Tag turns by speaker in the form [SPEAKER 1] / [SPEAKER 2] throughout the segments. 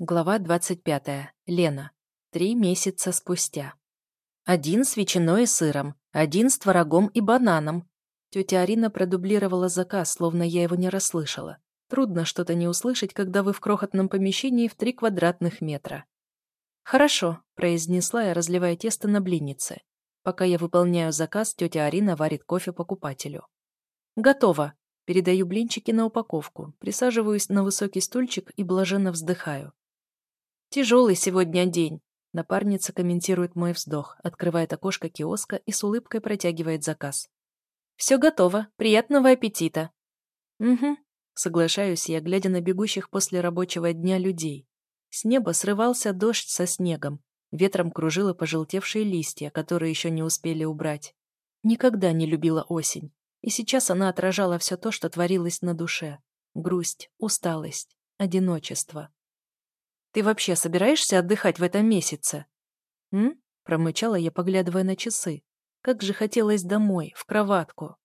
[SPEAKER 1] Глава 25. Лена. Три месяца спустя. Один с ветчиной и сыром, один с творогом и бананом. Тетя Арина продублировала заказ, словно я его не расслышала. Трудно что-то не услышать, когда вы в крохотном помещении в три квадратных метра. «Хорошо», — произнесла я, разливая тесто на блиннице. Пока я выполняю заказ, тетя Арина варит кофе покупателю. «Готово», — передаю блинчики на упаковку, присаживаюсь на высокий стульчик и блаженно вздыхаю. «Тяжелый сегодня день», — напарница комментирует мой вздох, открывает окошко киоска и с улыбкой протягивает заказ. «Все готово. Приятного аппетита». «Угу», — соглашаюсь я, глядя на бегущих после рабочего дня людей. С неба срывался дождь со снегом, ветром кружило пожелтевшие листья, которые еще не успели убрать. Никогда не любила осень, и сейчас она отражала все то, что творилось на душе. Грусть, усталость, одиночество. Ты вообще собираешься отдыхать в этом месяце?» «М?» — промычала я, поглядывая на часы. «Как же хотелось домой, в кроватку».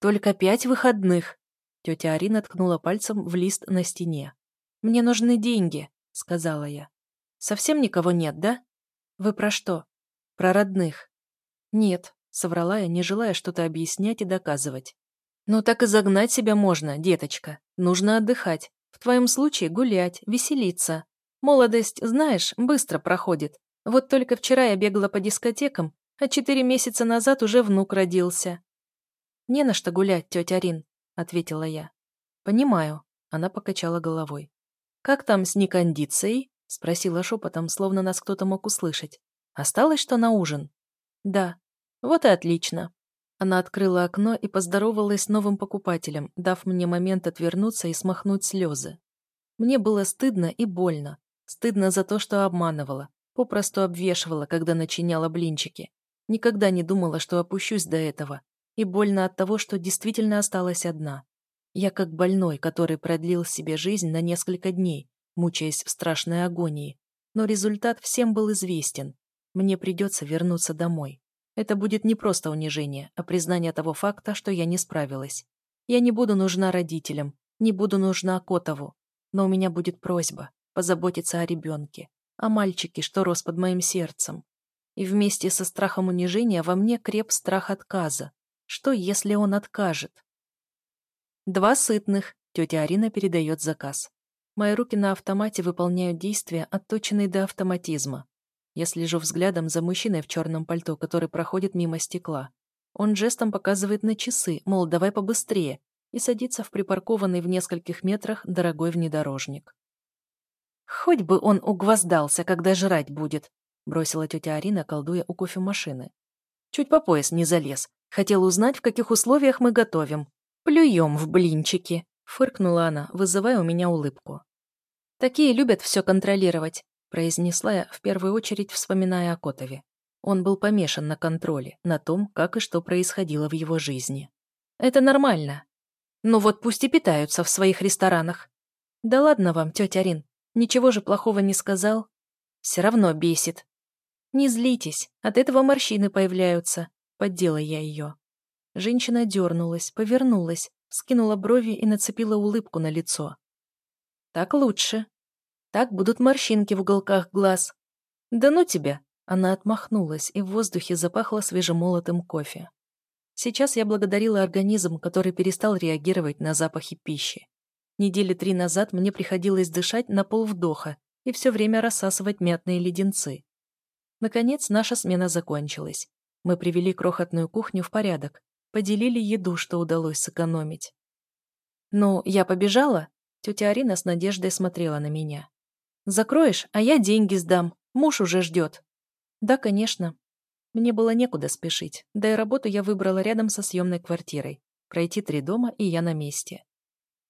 [SPEAKER 1] «Только пять выходных!» Тетя Арина ткнула пальцем в лист на стене. «Мне нужны деньги», — сказала я. «Совсем никого нет, да?» «Вы про что?» «Про родных». «Нет», — соврала я, не желая что-то объяснять и доказывать. «Ну так и загнать себя можно, деточка. Нужно отдыхать. В твоем случае гулять, веселиться. Молодость, знаешь, быстро проходит. Вот только вчера я бегала по дискотекам, а четыре месяца назад уже внук родился. «Не на что гулять, тетя Рин», — ответила я. «Понимаю», — она покачала головой. «Как там с некондицией?» — спросила шепотом, словно нас кто-то мог услышать. «Осталось что на ужин?» «Да». «Вот и отлично». Она открыла окно и поздоровалась с новым покупателем, дав мне момент отвернуться и смахнуть слезы. Мне было стыдно и больно. Стыдно за то, что обманывала, попросту обвешивала, когда начиняла блинчики. Никогда не думала, что опущусь до этого. И больно от того, что действительно осталась одна. Я как больной, который продлил себе жизнь на несколько дней, мучаясь в страшной агонии. Но результат всем был известен. Мне придется вернуться домой. Это будет не просто унижение, а признание того факта, что я не справилась. Я не буду нужна родителям, не буду нужна Котову. Но у меня будет просьба позаботиться о ребенке, о мальчике, что рос под моим сердцем. И вместе со страхом унижения во мне креп страх отказа. Что, если он откажет? Два сытных. Тетя Арина передает заказ. Мои руки на автомате выполняют действия, отточенные до автоматизма. Я слежу взглядом за мужчиной в черном пальто, который проходит мимо стекла. Он жестом показывает на часы, мол, давай побыстрее, и садится в припаркованный в нескольких метрах дорогой внедорожник. «Хоть бы он угвоздался, когда жрать будет», — бросила тетя Арина, колдуя у кофемашины. «Чуть по пояс не залез. Хотел узнать, в каких условиях мы готовим. Плюем в блинчики», — фыркнула она, вызывая у меня улыбку. «Такие любят все контролировать», — произнесла я, в первую очередь вспоминая о Котове. Он был помешан на контроле, на том, как и что происходило в его жизни. «Это нормально. Ну вот пусть и питаются в своих ресторанах». «Да ладно вам, тетя Рин, Ничего же плохого не сказал. Все равно бесит. Не злитесь, от этого морщины появляются. Поддела я ее. Женщина дернулась, повернулась, скинула брови и нацепила улыбку на лицо. Так лучше. Так будут морщинки в уголках глаз. Да ну тебя! Она отмахнулась, и в воздухе запахло свежемолотым кофе. Сейчас я благодарила организм, который перестал реагировать на запахи пищи. Недели три назад мне приходилось дышать на полвдоха и все время рассасывать мятные леденцы. Наконец, наша смена закончилась. Мы привели крохотную кухню в порядок, поделили еду, что удалось сэкономить. «Ну, я побежала?» Тетя Арина с надеждой смотрела на меня. «Закроешь, а я деньги сдам. Муж уже ждет». «Да, конечно». Мне было некуда спешить, да и работу я выбрала рядом со съемной квартирой. Пройти три дома, и я на месте.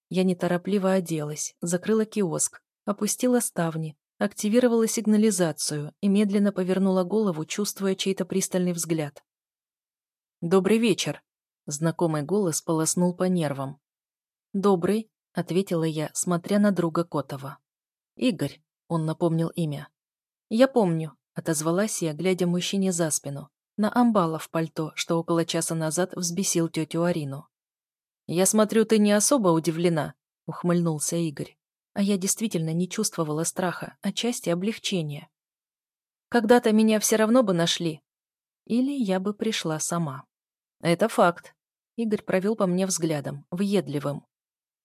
[SPEAKER 1] Я неторопливо оделась, закрыла киоск, опустила ставни, активировала сигнализацию и медленно повернула голову, чувствуя чей-то пристальный взгляд. «Добрый вечер!» — знакомый голос полоснул по нервам. «Добрый», — ответила я, смотря на друга Котова. «Игорь», — он напомнил имя. «Я помню», — отозвалась я, глядя мужчине за спину, на амбала в пальто, что около часа назад взбесил тетю Арину. «Я смотрю, ты не особо удивлена», — ухмыльнулся Игорь. А я действительно не чувствовала страха, а части облегчения. Когда-то меня все равно бы нашли. Или я бы пришла сама. Это факт. Игорь провел по мне взглядом, въедливым.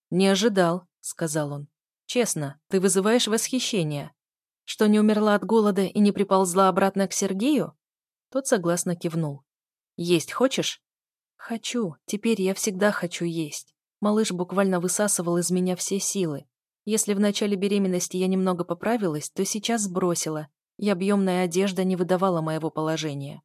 [SPEAKER 1] «Не ожидал», — сказал он. «Честно, ты вызываешь восхищение. Что не умерла от голода и не приползла обратно к Сергею?» Тот согласно кивнул. «Есть хочешь?» «Хочу. Теперь я всегда хочу есть». Малыш буквально высасывал из меня все силы. Если в начале беременности я немного поправилась, то сейчас сбросила, и объемная одежда не выдавала моего положения.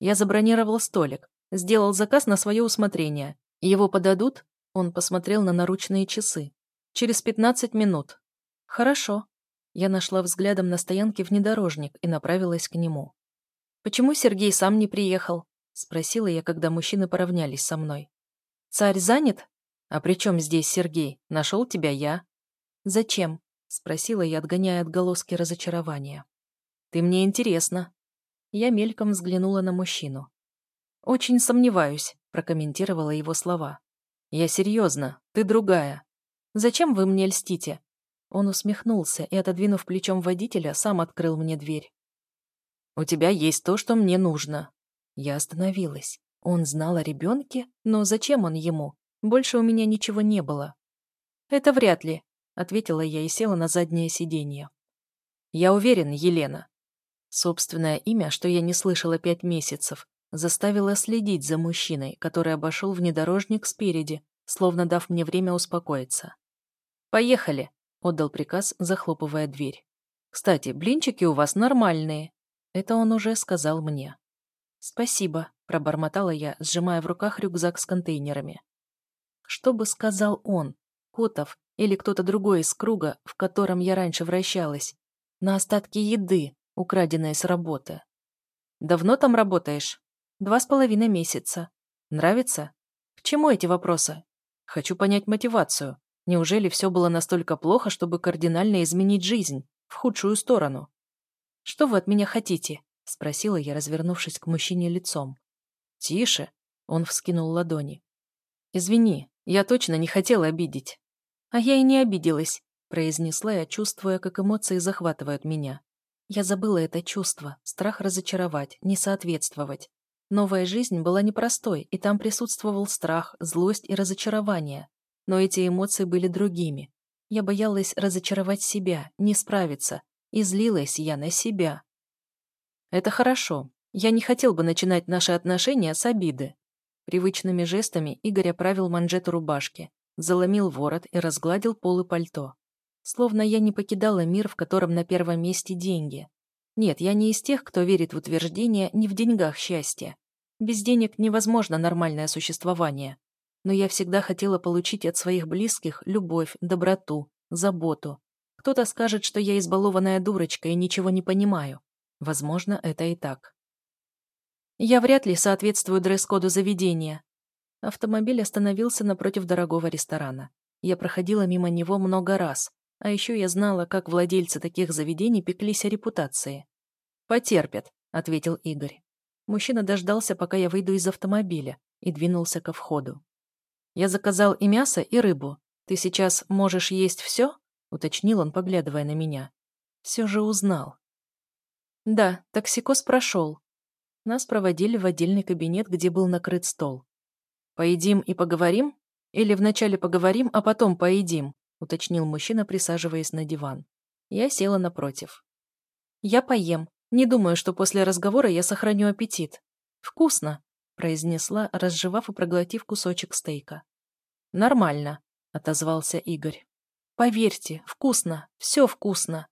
[SPEAKER 1] Я забронировал столик, сделал заказ на свое усмотрение. Его подадут? Он посмотрел на наручные часы. Через 15 минут. Хорошо. Я нашла взглядом на стоянке внедорожник и направилась к нему. «Почему Сергей сам не приехал?» — спросила я, когда мужчины поравнялись со мной. «Царь занят?» «А при чем здесь Сергей? Нашел тебя я». «Зачем?» — спросила я, отгоняя отголоски разочарования. «Ты мне интересна». Я мельком взглянула на мужчину. «Очень сомневаюсь», — прокомментировала его слова. «Я серьезно, ты другая. Зачем вы мне льстите?» Он усмехнулся и, отодвинув плечом водителя, сам открыл мне дверь. «У тебя есть то, что мне нужно». Я остановилась. Он знал о ребенке, но зачем он ему? Больше у меня ничего не было. «Это вряд ли», — ответила я и села на заднее сиденье. «Я уверен, Елена». Собственное имя, что я не слышала пять месяцев, заставило следить за мужчиной, который обошел внедорожник спереди, словно дав мне время успокоиться. «Поехали», — отдал приказ, захлопывая дверь. «Кстати, блинчики у вас нормальные». Это он уже сказал мне. «Спасибо», — пробормотала я, сжимая в руках рюкзак с контейнерами. Что бы сказал он, Котов или кто-то другой из круга, в котором я раньше вращалась, на остатки еды, украденной с работы? «Давно там работаешь?» «Два с половиной месяца. Нравится?» «К чему эти вопросы?» «Хочу понять мотивацию. Неужели все было настолько плохо, чтобы кардинально изменить жизнь, в худшую сторону?» «Что вы от меня хотите?» — спросила я, развернувшись к мужчине лицом. «Тише!» — он вскинул ладони. «Извини, я точно не хотела обидеть. А я и не обиделась, произнесла я, чувствуя, как эмоции захватывают меня. Я забыла это чувство, страх разочаровать, не соответствовать. Новая жизнь была непростой, и там присутствовал страх, злость и разочарование. Но эти эмоции были другими. Я боялась разочаровать себя, не справиться, и злилась я на себя. Это хорошо. Я не хотел бы начинать наши отношения с обиды. Привычными жестами Игорь оправил манжету рубашки, заломил ворот и разгладил полы пальто. Словно я не покидала мир, в котором на первом месте деньги. Нет, я не из тех, кто верит в утверждение «не в деньгах счастье». Без денег невозможно нормальное существование. Но я всегда хотела получить от своих близких любовь, доброту, заботу. Кто-то скажет, что я избалованная дурочка и ничего не понимаю. Возможно, это и так. Я вряд ли соответствую дресс-коду заведения. Автомобиль остановился напротив дорогого ресторана. Я проходила мимо него много раз, а еще я знала, как владельцы таких заведений пеклись о репутации. «Потерпят», — ответил Игорь. Мужчина дождался, пока я выйду из автомобиля, и двинулся ко входу. «Я заказал и мясо, и рыбу. Ты сейчас можешь есть все?» — уточнил он, поглядывая на меня. Все же узнал. «Да, токсикоз прошел», нас проводили в отдельный кабинет, где был накрыт стол. «Поедим и поговорим? Или вначале поговорим, а потом поедим?» — уточнил мужчина, присаживаясь на диван. Я села напротив. «Я поем. Не думаю, что после разговора я сохраню аппетит. Вкусно!» — произнесла, разжевав и проглотив кусочек стейка. «Нормально», — отозвался Игорь. «Поверьте, вкусно, все вкусно».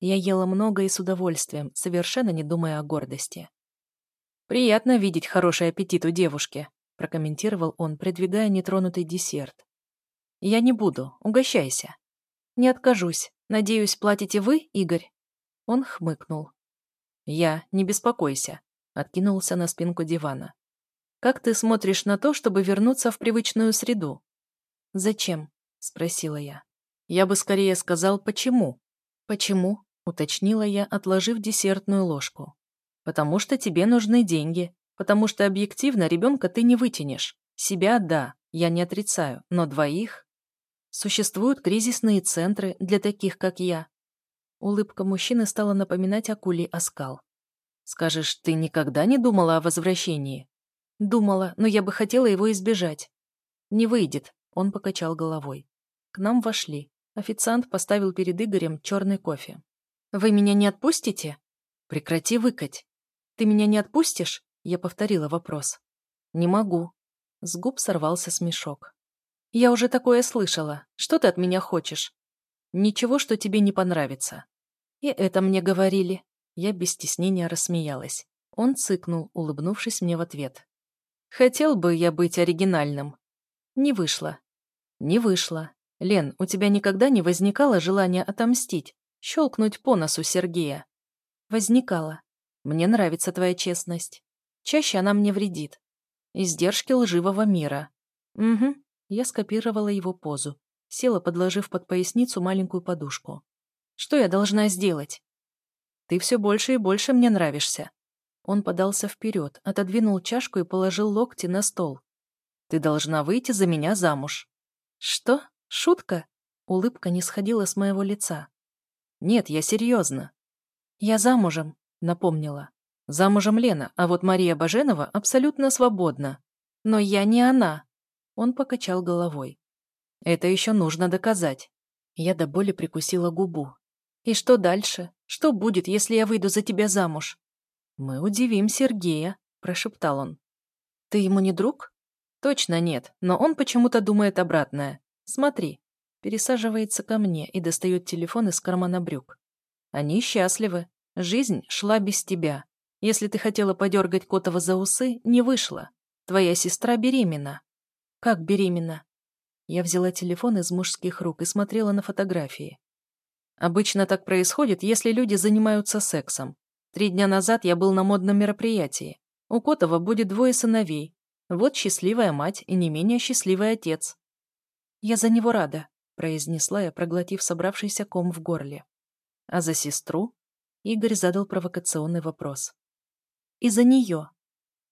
[SPEAKER 1] Я ела много и с удовольствием, совершенно не думая о гордости. «Приятно видеть хороший аппетит у девушки», — прокомментировал он, придвигая нетронутый десерт. «Я не буду. Угощайся». «Не откажусь. Надеюсь, платите вы, Игорь?» Он хмыкнул. «Я, не беспокойся», — откинулся на спинку дивана. «Как ты смотришь на то, чтобы вернуться в привычную среду?» «Зачем?» — спросила я. «Я бы скорее сказал, почему». «Почему?» — уточнила я, отложив десертную ложку. Потому что тебе нужны деньги. Потому что объективно ребенка ты не вытянешь. Себя – да, я не отрицаю, но двоих... Существуют кризисные центры для таких, как я. Улыбка мужчины стала напоминать акулий оскал. Скажешь, ты никогда не думала о возвращении? Думала, но я бы хотела его избежать. Не выйдет, он покачал головой. К нам вошли. Официант поставил перед Игорем черный кофе. «Вы меня не отпустите?» «Прекрати выкать». «Ты меня не отпустишь?» Я повторила вопрос. «Не могу». С губ сорвался смешок. «Я уже такое слышала. Что ты от меня хочешь?» «Ничего, что тебе не понравится». «И это мне говорили». Я без стеснения рассмеялась. Он цыкнул, улыбнувшись мне в ответ. «Хотел бы я быть оригинальным». Не вышло. Не вышло. Лен, у тебя никогда не возникало желания отомстить, щелкнуть по носу Сергея? Возникало. Мне нравится твоя честность. Чаще она мне вредит. Издержки лживого мира. Угу. Я скопировала его позу. Села, подложив под поясницу маленькую подушку. Что я должна сделать? Ты все больше и больше мне нравишься. Он подался вперед, отодвинул чашку и положил локти на стол. Ты должна выйти за меня замуж. Что? Шутка? Улыбка не сходила с моего лица. Нет, я серьезно. Я замужем, напомнила. Замужем Лена, а вот Мария Баженова абсолютно свободна. Но я не она. Он покачал головой. Это еще нужно доказать. Я до боли прикусила губу. И что дальше? Что будет, если я выйду за тебя замуж? Мы удивим Сергея, прошептал он. Ты ему не друг? Точно нет, но он почему-то думает обратное. Смотри. Пересаживается ко мне и достает телефон из кармана брюк. Они счастливы. Жизнь шла без тебя. Если ты хотела подергать Котова за усы, не вышло. Твоя сестра беременна. Как беременна? Я взяла телефон из мужских рук и смотрела на фотографии. Обычно так происходит, если люди занимаются сексом. Три дня назад я был на модном мероприятии. У Котова будет двое сыновей. Вот счастливая мать и не менее счастливый отец. «Я за него рада», — произнесла я, проглотив собравшийся ком в горле. «А за сестру?» — Игорь задал провокационный вопрос. «И за нее»,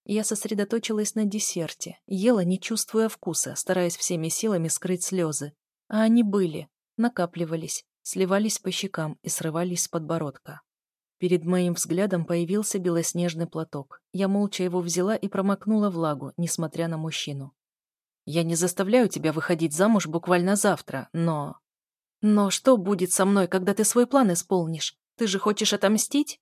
[SPEAKER 1] я сосредоточилась на десерте, ела, не чувствуя вкуса, стараясь всеми силами скрыть слезы. А они были, накапливались, сливались по щекам и срывались с подбородка. Перед моим взглядом появился белоснежный платок. Я молча его взяла и промокнула влагу, несмотря на мужчину. «Я не заставляю тебя выходить замуж буквально завтра, но...» «Но что будет со мной, когда ты свой план исполнишь? Ты же хочешь отомстить?»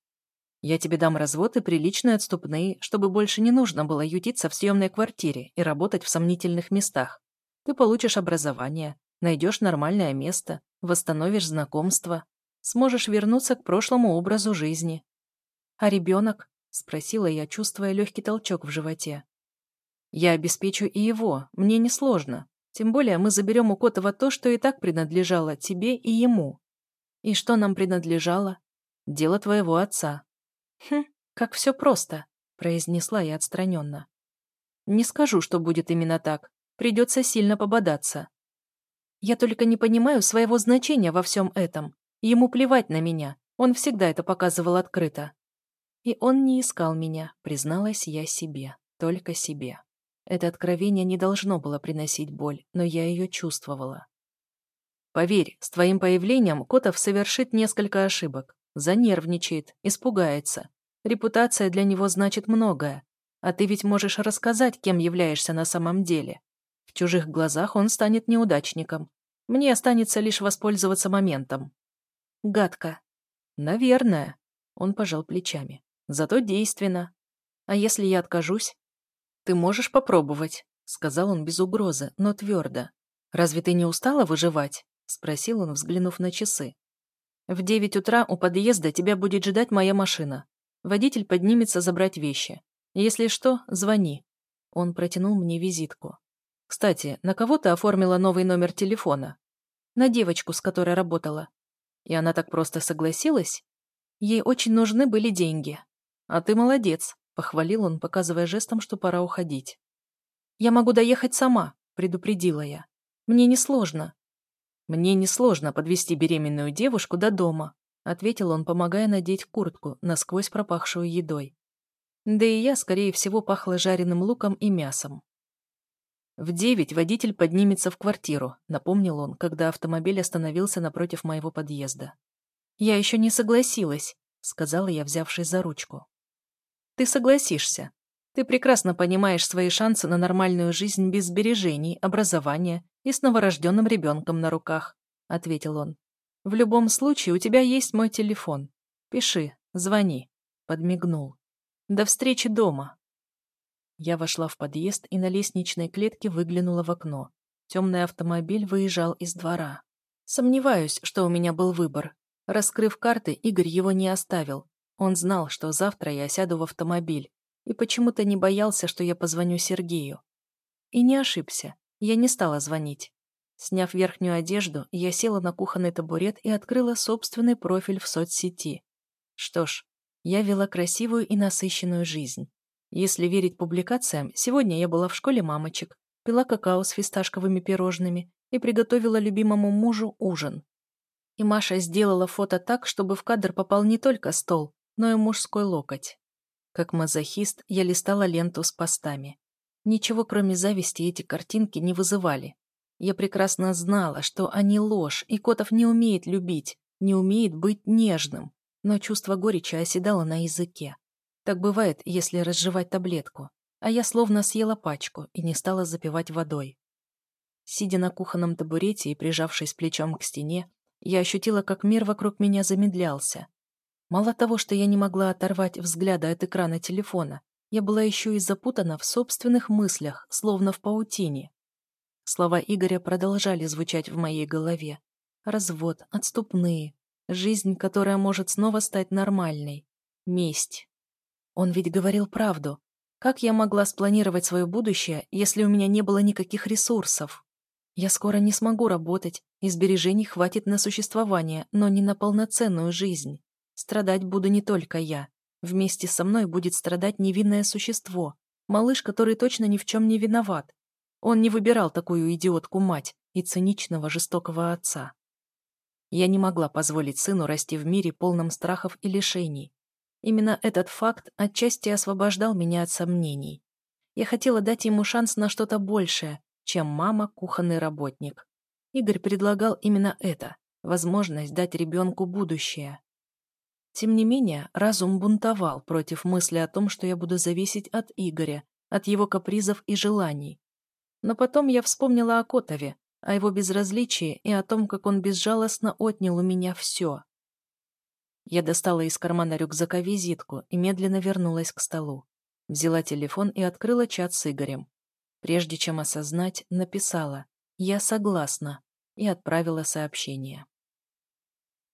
[SPEAKER 1] Я тебе дам развод и приличные отступные, чтобы больше не нужно было ютиться в съемной квартире и работать в сомнительных местах. Ты получишь образование, найдешь нормальное место, восстановишь знакомство, сможешь вернуться к прошлому образу жизни. А ребенок? Спросила я, чувствуя легкий толчок в животе. Я обеспечу и его, мне несложно. Тем более мы заберем у Котова то, что и так принадлежало тебе и ему. И что нам принадлежало? Дело твоего отца. «Хм, как все просто», — произнесла я отстраненно. «Не скажу, что будет именно так. Придется сильно пободаться. Я только не понимаю своего значения во всем этом. Ему плевать на меня. Он всегда это показывал открыто. И он не искал меня, призналась я себе. Только себе. Это откровение не должно было приносить боль, но я ее чувствовала. Поверь, с твоим появлением Котов совершит несколько ошибок. Занервничает, испугается. Репутация для него значит многое. А ты ведь можешь рассказать, кем являешься на самом деле. В чужих глазах он станет неудачником. Мне останется лишь воспользоваться моментом. Гадко. Наверное. Он пожал плечами. Зато действенно. А если я откажусь? Ты можешь попробовать, сказал он без угрозы, но твердо. Разве ты не устала выживать? Спросил он, взглянув на часы. В девять утра у подъезда тебя будет ждать моя машина. Водитель поднимется забрать вещи. Если что, звони». Он протянул мне визитку. «Кстати, на кого ты оформила новый номер телефона?» «На девочку, с которой работала». «И она так просто согласилась?» «Ей очень нужны были деньги». «А ты молодец», — похвалил он, показывая жестом, что пора уходить. «Я могу доехать сама», — предупредила я. «Мне несложно. «Мне несложно подвести беременную девушку до дома», ответил он, помогая надеть куртку, насквозь пропахшую едой. Да и я, скорее всего, пахла жареным луком и мясом. В девять водитель поднимется в квартиру, напомнил он, когда автомобиль остановился напротив моего подъезда. Я еще не согласилась, сказала я, взявшись за ручку. Ты согласишься. Ты прекрасно понимаешь свои шансы на нормальную жизнь без сбережений, образования и с новорожденным ребенком на руках, ответил он. В любом случае у тебя есть мой телефон. Пиши, звони, подмигнул. До встречи дома. Я вошла в подъезд и на лестничной клетке выглянула в окно. Темный автомобиль выезжал из двора. Сомневаюсь, что у меня был выбор. Раскрыв карты, Игорь его не оставил. Он знал, что завтра я сяду в автомобиль, и почему-то не боялся, что я позвоню Сергею. И не ошибся. Я не стала звонить. Сняв верхнюю одежду, я села на кухонный табурет и открыла собственный профиль в соцсети. Что ж, я вела красивую и насыщенную жизнь. Если верить публикациям, сегодня я была в школе мамочек, пила какао с фисташковыми пирожными и приготовила любимому мужу ужин. И Маша сделала фото так, чтобы в кадр попал не только стол, но и мужской локоть. Как мазохист, я листала ленту с постами. Ничего, кроме зависти, эти картинки не вызывали. Я прекрасно знала, что они ложь, и Котов не умеет любить, не умеет быть нежным, но чувство горечи оседало на языке. Так бывает, если разжевать таблетку. А я словно съела пачку и не стала запивать водой. Сидя на кухонном табурете и прижавшись плечом к стене, я ощутила, как мир вокруг меня замедлялся. Мало того, что я не могла оторвать взгляда от экрана телефона, я была еще и запутана в собственных мыслях, словно в паутине. Слова Игоря продолжали звучать в моей голове. Развод, отступные, жизнь, которая может снова стать нормальной, месть. Он ведь говорил правду. Как я могла спланировать свое будущее, если у меня не было никаких ресурсов? Я скоро не смогу работать, и сбережений хватит на существование, но не на полноценную жизнь. Страдать буду не только я. Вместе со мной будет страдать невинное существо, малыш, который точно ни в чем не виноват. Он не выбирал такую идиотку-мать и циничного жестокого отца. Я не могла позволить сыну расти в мире, полном страхов и лишений. Именно этот факт отчасти освобождал меня от сомнений. Я хотела дать ему шанс на что-то большее, чем мама – кухонный работник. Игорь предлагал именно это – возможность дать ребенку будущее. Тем не менее, разум бунтовал против мысли о том, что я буду зависеть от Игоря, от его капризов и желаний. Но потом я вспомнила о Котове, о его безразличии и о том, как он безжалостно отнял у меня все. Я достала из кармана рюкзака визитку и медленно вернулась к столу. Взяла телефон и открыла чат с Игорем. Прежде чем осознать, написала «Я согласна» и отправила сообщение.